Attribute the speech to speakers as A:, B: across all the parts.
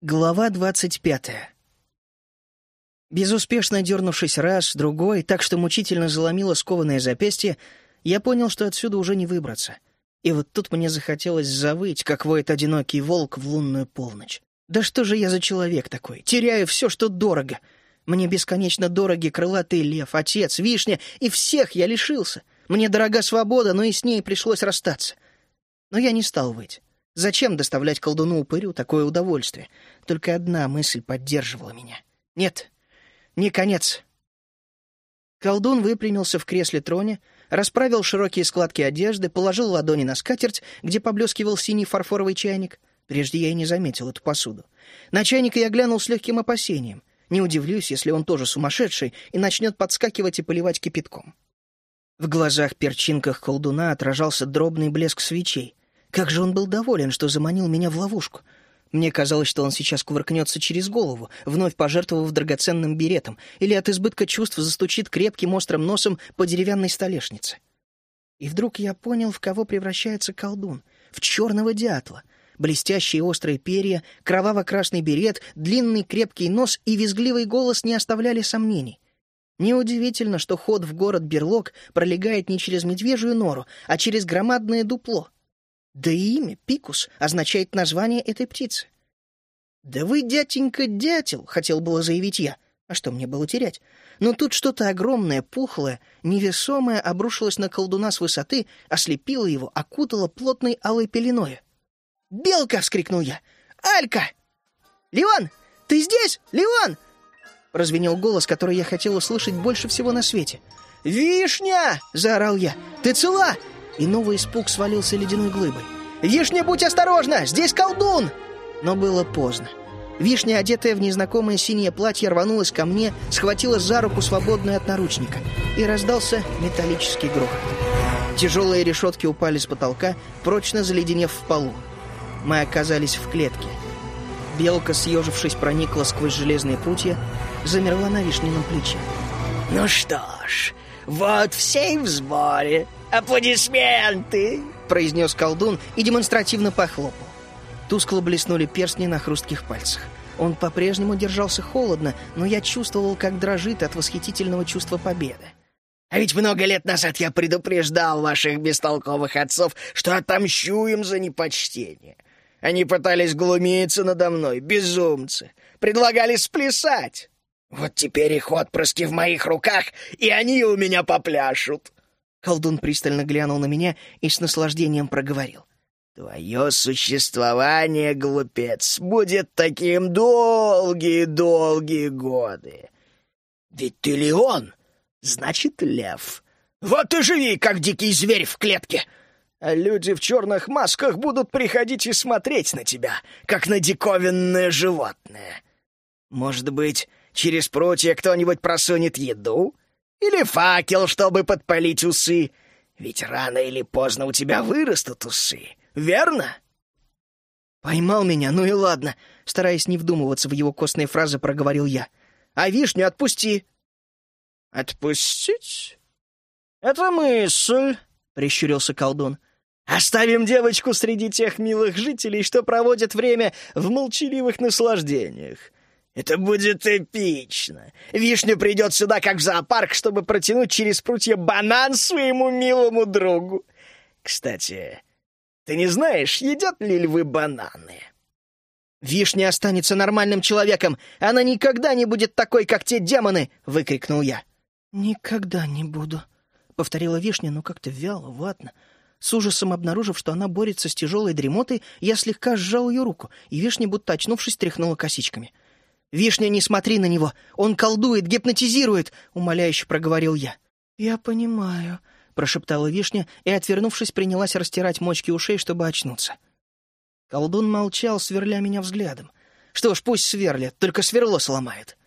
A: Глава двадцать пятая. Безуспешно дернувшись раз, другой, так что мучительно заломило скованное запястье, я понял, что отсюда уже не выбраться. И вот тут мне захотелось завыть, как воет одинокий волк в лунную полночь. Да что же я за человек такой? Теряю все, что дорого. Мне бесконечно дороги крылатый лев, отец, вишня, и всех я лишился. Мне дорога свобода, но и с ней пришлось расстаться. Но я не стал выть. Зачем доставлять колдуну-упырю такое удовольствие? Только одна мысль поддерживала меня. Нет, не конец. Колдун выпрямился в кресле-троне, расправил широкие складки одежды, положил ладони на скатерть, где поблескивал синий фарфоровый чайник. Прежде я и не заметил эту посуду. На чайник я глянул с легким опасением. Не удивлюсь, если он тоже сумасшедший и начнет подскакивать и поливать кипятком. В глазах-перчинках колдуна отражался дробный блеск свечей. Как же он был доволен, что заманил меня в ловушку. Мне казалось, что он сейчас кувыркнется через голову, вновь пожертвовав драгоценным беретом, или от избытка чувств застучит крепким острым носом по деревянной столешнице. И вдруг я понял, в кого превращается колдун. В черного дятла. Блестящие острые перья, кроваво-красный берет, длинный крепкий нос и визгливый голос не оставляли сомнений. Неудивительно, что ход в город Берлог пролегает не через медвежью нору, а через громадное дупло — да и имя Пикус означает название этой птицы. «Да вы, дятенька, дятел!» — хотел было заявить я. А что мне было терять? Но тут что-то огромное, пухлое, невесомое обрушилось на колдуна с высоты, ослепило его, окутало плотной алой пеленой. «Белка!» — вскрикнул я. «Алька! Леон! Ты здесь? Леон!» Развенел голос, который я хотел услышать больше всего на свете. «Вишня!» — заорал я. «Ты цела? И новый испуг свалился ледяной глыбой. «Вишня, будь осторожна! Здесь колдун!» Но было поздно. Вишня, одетая в незнакомое синее платье, рванулась ко мне, схватила за руку, свободную от наручника, и раздался металлический грохот. Тяжелые решетки упали с потолка, прочно заледенев в полу. Мы оказались в клетке. Белка, съежившись, проникла сквозь железные прутья, замерла на вишневом плече.
B: «Ну что ж, вот все в сборе!» «Аплодисменты!»
A: — произнес колдун и демонстративно похлопал. Тускло блеснули перстни на хрустких пальцах. Он по-прежнему держался холодно, но я чувствовал, как дрожит от восхитительного чувства победы.
B: «А ведь много лет назад я предупреждал ваших бестолковых отцов, что отомщу им за непочтение. Они пытались глумиться надо мной, безумцы, предлагали сплясать. Вот теперь их отпрыски в моих руках, и они у меня попляшут».
A: Колдун пристально глянул на меня и с наслаждением проговорил.
B: «Твое существование, глупец, будет таким долгие-долгие годы. Ведь ты Леон, значит, лев. Вот и живи, как дикий зверь в клетке. А люди в черных масках будут приходить и смотреть на тебя, как на диковинное животное. Может быть, через прутья кто-нибудь просунет еду?» Или факел, чтобы подпалить усы. Ведь рано или поздно у тебя вырастут усы, верно?»
A: «Поймал меня, ну и ладно», — стараясь не вдумываться в его костные фразы, проговорил я. «А вишню отпусти».
B: «Отпустить? Это мысль», — прищурился колдун.
A: «Оставим девочку среди тех милых жителей, что проводят время в молчаливых наслаждениях.
B: Это будет эпично. Вишня придет сюда, как в зоопарк, чтобы протянуть через прутья банан своему милому другу. Кстати, ты не знаешь, едят ли львы бананы?»
A: «Вишня останется нормальным человеком. Она никогда не будет такой, как те демоны!» — выкрикнул я. «Никогда не буду», — повторила Вишня, но как-то вяло, ватно. С ужасом обнаружив, что она борется с тяжелой дремотой, я слегка сжал ее руку, и Вишня, будто очнувшись, тряхнула косичками — «Вишня, не смотри на него! Он колдует, гипнотизирует!» — умоляюще проговорил я. «Я понимаю», — прошептала Вишня и, отвернувшись, принялась растирать мочки ушей, чтобы очнуться. Колдун молчал, сверля меня взглядом. «Что ж, пусть сверлит, только сверло сломает».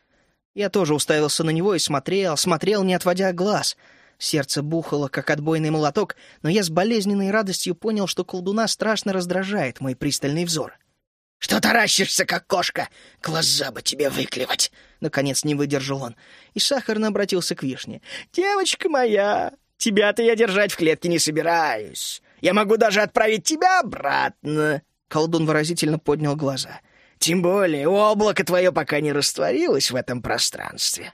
A: Я тоже уставился на него и смотрел, смотрел, не отводя глаз. Сердце бухало, как отбойный молоток, но я с болезненной радостью понял, что колдуна страшно раздражает мой пристальный взор.
B: «Что таращишься, как кошка? Глаза бы тебе выклевать!»
A: Наконец не выдержал он. И сахарно обратился к вишне. «Девочка моя, тебя-то я держать в клетке не собираюсь. Я могу даже отправить тебя обратно!» Колдун выразительно поднял глаза.
B: Тем более облако твое пока не растворилось в этом пространстве».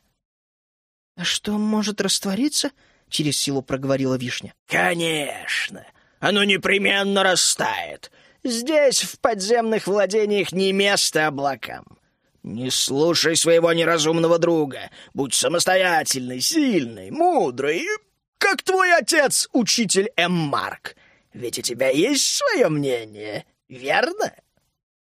A: «А что может раствориться?» — через силу проговорила Вишня.
B: «Конечно. Оно непременно растает. Здесь, в подземных владениях, не место облакам. Не слушай своего неразумного друга. Будь самостоятельный, сильный, мудрый, как твой отец, учитель М. Марк. Ведь у тебя есть свое мнение, верно?»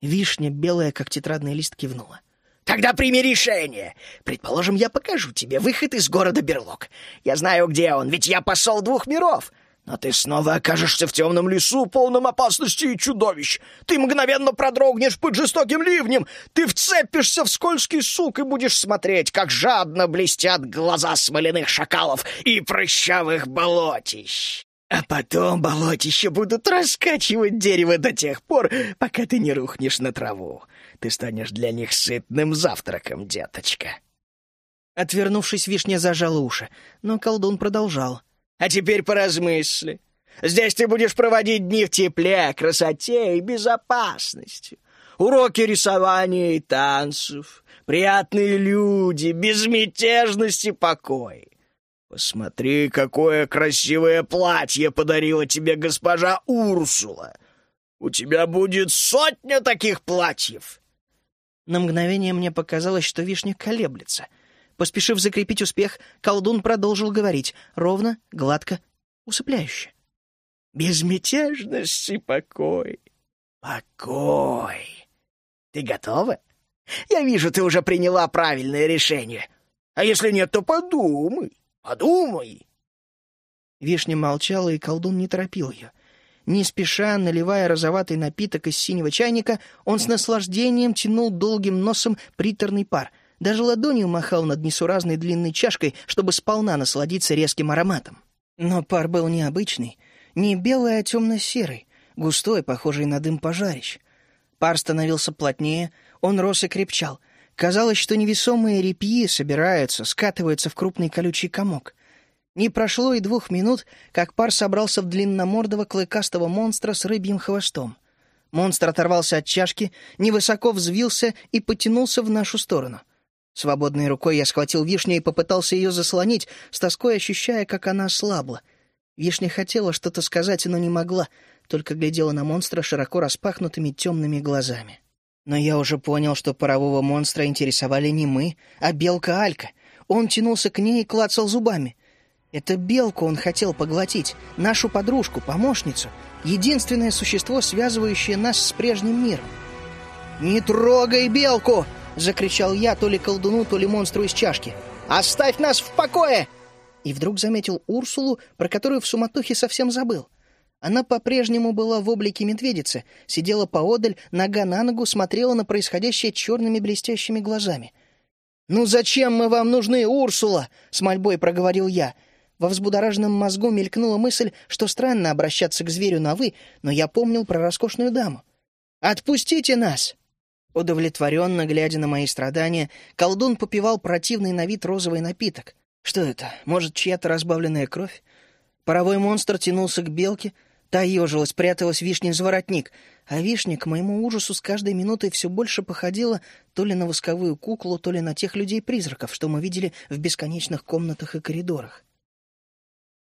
A: Вишня, белая, как тетрадный лист, кивнула.
B: «Тогда прими решение. Предположим, я покажу тебе выход из города Берлог. Я знаю, где он, ведь я посол двух миров. Но ты снова окажешься в темном лесу, полном опасности и чудовищ. Ты мгновенно продрогнешь под жестоким ливнем. Ты вцепишься в скользкий сук и будешь смотреть, как жадно блестят глаза смоляных шакалов и прыщавых болотищ. А потом болотища будут раскачивать дерево до тех пор, пока ты не рухнешь на траву. Ты станешь для них сытным завтраком, деточка.
A: Отвернувшись, вишня зажала уши, но колдун продолжал.
B: А теперь поразмысли. Здесь ты будешь проводить дни в тепле, красоте и безопасности. Уроки рисования и танцев, приятные люди, безмятежность и покой. Посмотри, какое красивое платье подарила тебе госпожа Урсула. У тебя будет сотня таких платьев.
A: На мгновение мне показалось, что вишня колеблется — Поспешив закрепить успех, колдун продолжил говорить ровно, гладко, усыпляюще.
B: «Безмятежность и покой. Покой. Ты готова? Я вижу, ты уже приняла правильное решение. А если нет, то подумай, подумай».
A: Вишня молчала, и колдун не торопил ее. Не спеша, наливая розоватый напиток из синего чайника, он с наслаждением тянул долгим носом приторный пар — даже ладонью махал над несуразной длинной чашкой, чтобы сполна насладиться резким ароматом. Но пар был необычный, не белый, а темно-серый, густой, похожий на дым пожарищ. Пар становился плотнее, он рос и крепчал. Казалось, что невесомые репьи собираются, скатываются в крупный колючий комок. Не прошло и двух минут, как пар собрался в длинномордого клыкастого монстра с рыбьим хвостом. Монстр оторвался от чашки, невысоко взвился и потянулся в нашу сторону — Свободной рукой я схватил вишню и попытался ее заслонить, с тоской ощущая, как она слабла. Вишня хотела что-то сказать, но не могла, только глядела на монстра широко распахнутыми темными глазами. Но я уже понял, что парового монстра интересовали не мы, а белка Алька. Он тянулся к ней и клацал зубами. Это белку он хотел поглотить, нашу подружку, помощницу, единственное существо, связывающее нас с прежним миром. «Не трогай белку!» — закричал я то ли колдуну, то ли монстру из чашки. «Оставь нас в покое!» И вдруг заметил Урсулу, про которую в суматохе совсем забыл. Она по-прежнему была в облике медведицы, сидела поодаль, нога на ногу, смотрела на происходящее черными блестящими глазами. «Ну зачем мы вам нужны, Урсула?» — с мольбой проговорил я. Во взбудораженном мозгу мелькнула мысль, что странно обращаться к зверю на «вы», но я помнил про роскошную даму. «Отпустите нас!» Удовлетворенно глядя на мои страдания, колдун попивал противный на вид розовый напиток. Что это? Может, чья-то разбавленная кровь? Паровой монстр тянулся к белке, та ежилась, пряталась вишнин заворотник, а вишня, к моему ужасу, с каждой минутой все больше походила то ли на восковую куклу, то ли на тех людей-призраков, что мы видели в бесконечных комнатах и коридорах.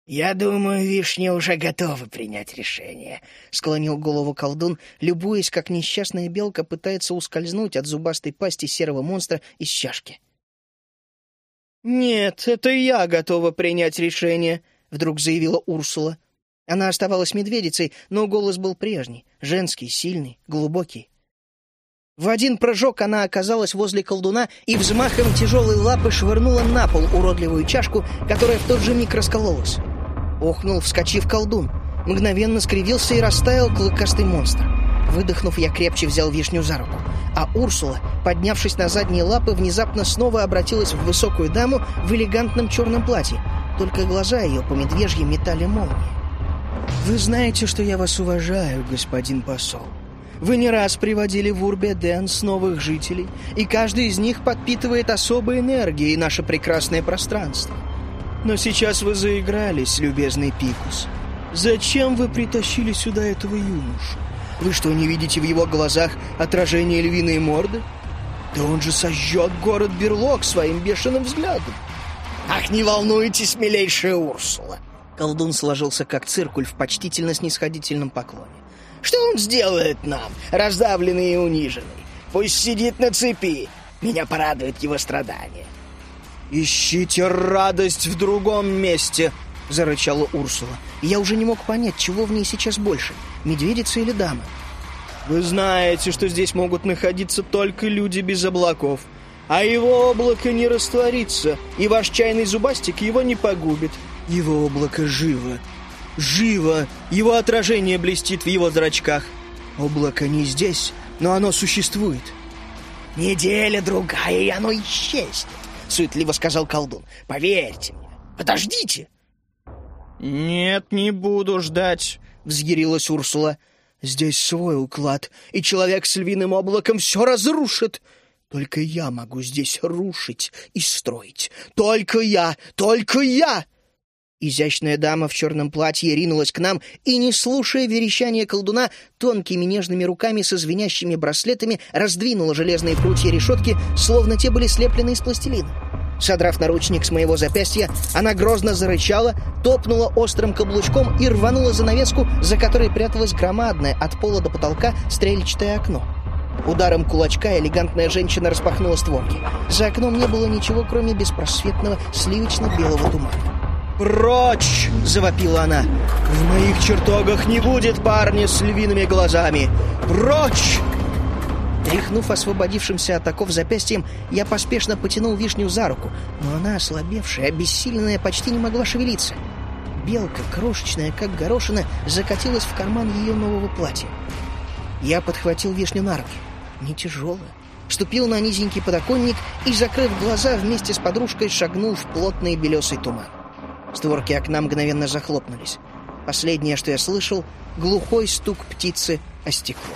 B: «Я думаю, вишня уже готова принять решение», — склонил голову колдун, любуясь, как несчастная белка пытается ускользнуть от зубастой пасти серого монстра из чашки.
A: «Нет, это я готова принять решение», — вдруг заявила Урсула. Она оставалась медведицей, но голос был прежний, женский, сильный, глубокий. В один прыжок она оказалась возле колдуна и взмахом тяжелой лапы швырнула на пол уродливую чашку, которая в тот же миг раскололась. Охнул, вскочив колдун. Мгновенно скривился и растаял клыкастый монстр. Выдохнув, я крепче взял вишню за руку. А Урсула, поднявшись на задние лапы, внезапно снова обратилась в высокую даму в элегантном черном платье. Только глаза ее по медвежьи метали молнии. «Вы знаете, что я вас уважаю, господин посол. Вы не раз приводили в Урбе-Денс новых жителей, и каждый из них подпитывает особой энергией наше прекрасное пространство. Но сейчас вы заигрались, любезный Пикус. Зачем вы притащили сюда этого юношу? Вы что, не видите в его глазах отражение львиной морды? Да он же сожжет город Берлог своим бешеным взглядом.
B: Ах, не волнуйтесь, милейшая Урсула.
A: Колдун сложился как циркуль в почтительно-снисходительном поклоне.
B: Что он сделает нам, раздавленный и униженный? Пусть сидит на цепи. Меня порадует его страдания.
A: «Ищите радость в другом месте!» — зарычала Урсула. Я уже не мог понять, чего в ней сейчас больше — медведица или дама. «Вы знаете, что здесь могут находиться только люди без облаков, а его облако не растворится, и ваш чайный зубастик его не погубит. Его облако живо, живо, его отражение блестит в его зрачках. Облако не здесь, но оно существует».
B: «Неделя-другая, и оно исчезнет», — суетливо сказал колдун. «Поверьте мне. Подождите».
A: «Нет, не буду ждать», — взъярилась Урсула. «Здесь свой уклад, и человек с львиным облаком все разрушит. Только я могу здесь рушить и строить. Только я, только я!» Изящная дама в черном платье ринулась к нам и, не слушая верещания колдуна, тонкими нежными руками со звенящими браслетами раздвинула железные прутья решетки, словно те были слеплены из пластилина. Содрав наручник с моего запястья, она грозно зарычала, топнула острым каблучком и рванула занавеску, за которой пряталось громадное от пола до потолка стрельчатое окно. Ударом кулачка элегантная женщина распахнула створки. За окном не было ничего, кроме беспросветного сливочно-белого тумана. «Прочь!» — завопила она. «В моих чертогах не будет парня с львиными глазами! Прочь!» Тряхнув освободившимся от оков запястьем, я поспешно потянул вишню за руку, но она, ослабевшая, обессиленная, почти не могла шевелиться. Белка, крошечная, как горошина, закатилась в карман ее нового платья. Я подхватил вишню на руки. Не тяжелая. Ступил на низенький подоконник и, закрыв глаза, вместе с подружкой шагнул в плотный белесый туман. Створки окна мгновенно захлопнулись. Последнее, что я слышал, глухой стук птицы о стекло.